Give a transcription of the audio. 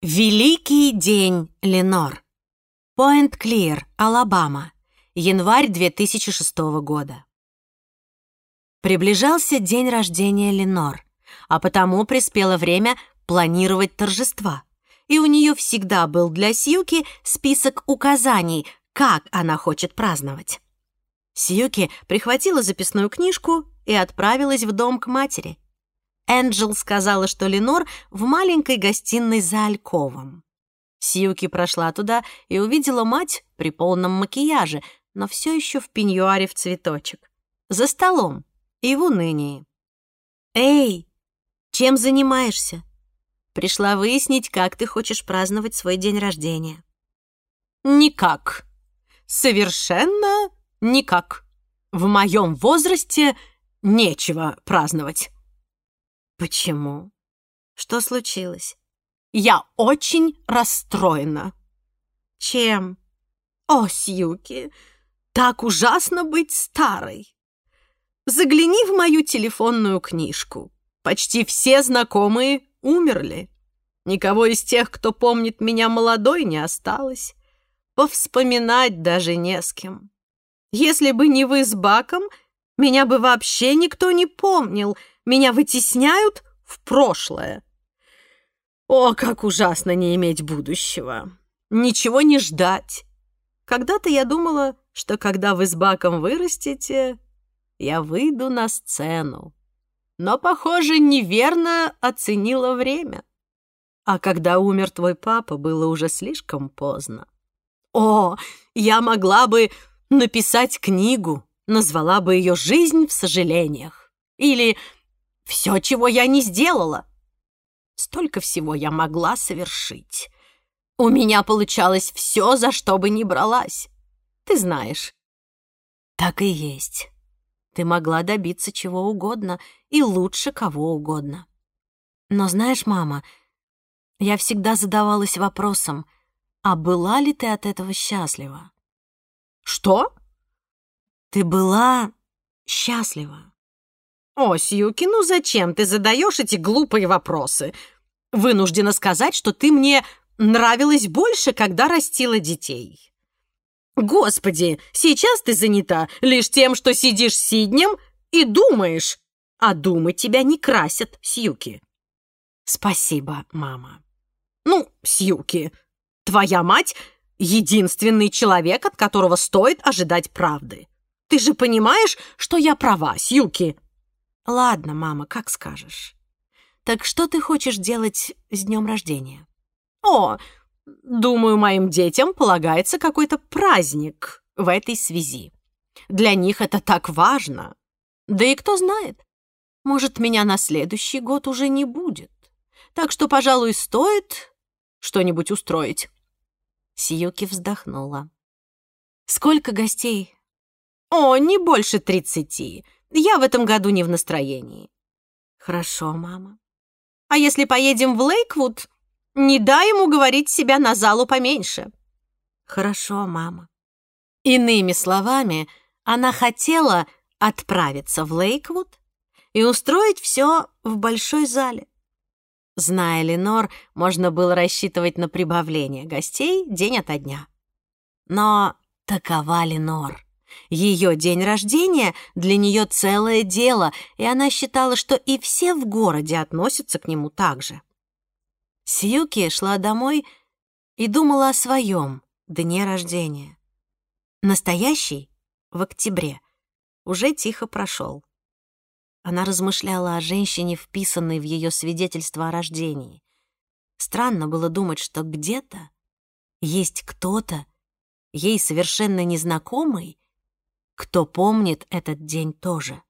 Великий день Ленор. Пойнт-Клир, Алабама. Январь 2006 года. Приближался день рождения Ленор, а потому приспело время планировать торжества. И у нее всегда был для Сьюки список указаний, как она хочет праздновать. Сьюки прихватила записную книжку и отправилась в дом к матери. Энджел сказала, что Ленор в маленькой гостиной за Альковом. Сьюки прошла туда и увидела мать при полном макияже, но все еще в пеньюаре в цветочек. За столом и в унынии. «Эй, чем занимаешься?» Пришла выяснить, как ты хочешь праздновать свой день рождения. «Никак. Совершенно никак. В моем возрасте нечего праздновать». «Почему? Что случилось?» «Я очень расстроена». «Чем?» «О, Сьюки, так ужасно быть старой. Загляни в мою телефонную книжку. Почти все знакомые умерли. Никого из тех, кто помнит меня молодой, не осталось. Повспоминать даже не с кем. Если бы не вы с Баком, меня бы вообще никто не помнил. Меня вытесняют в прошлое. О, как ужасно не иметь будущего. Ничего не ждать. Когда-то я думала, что когда вы с Баком вырастете, я выйду на сцену. Но, похоже, неверно оценила время. А когда умер твой папа, было уже слишком поздно. О, я могла бы написать книгу, назвала бы ее «Жизнь в сожалениях». Или «Все, чего я не сделала». Столько всего я могла совершить. У меня получалось все, за что бы ни бралась. Ты знаешь. Так и есть. Ты могла добиться чего угодно и лучше кого угодно. Но знаешь, мама, я всегда задавалась вопросом, а была ли ты от этого счастлива? Что? Ты была счастлива. О, Сьюки, ну зачем ты задаешь эти глупые вопросы? Вынуждена сказать, что ты мне нравилась больше, когда растила детей. Господи, сейчас ты занята лишь тем, что сидишь сиднем и думаешь, а думы тебя не красят, Сьюки. Спасибо, мама. Ну, Сьюки, твоя мать — единственный человек, от которого стоит ожидать правды. Ты же понимаешь, что я права, Сьюки?» «Ладно, мама, как скажешь. Так что ты хочешь делать с днем рождения?» «О, думаю, моим детям полагается какой-то праздник в этой связи. Для них это так важно. Да и кто знает, может, меня на следующий год уже не будет. Так что, пожалуй, стоит что-нибудь устроить». Сиюки вздохнула. «Сколько гостей?» «О, не больше тридцати. Я в этом году не в настроении». «Хорошо, мама». «А если поедем в Лейквуд, не дай ему говорить себя на залу поменьше». «Хорошо, мама». Иными словами, она хотела отправиться в Лейквуд и устроить все в большой зале. Зная Ленор, можно было рассчитывать на прибавление гостей день ото дня. Но такова Ленор. Ее день рождения для нее целое дело, и она считала, что и все в городе относятся к нему так же. Сьюки шла домой и думала о своем дне рождения. Настоящий, в октябре, уже тихо прошел. Она размышляла о женщине, вписанной в ее свидетельство о рождении. Странно было думать, что где-то есть кто-то, ей совершенно незнакомый, кто помнит этот день тоже.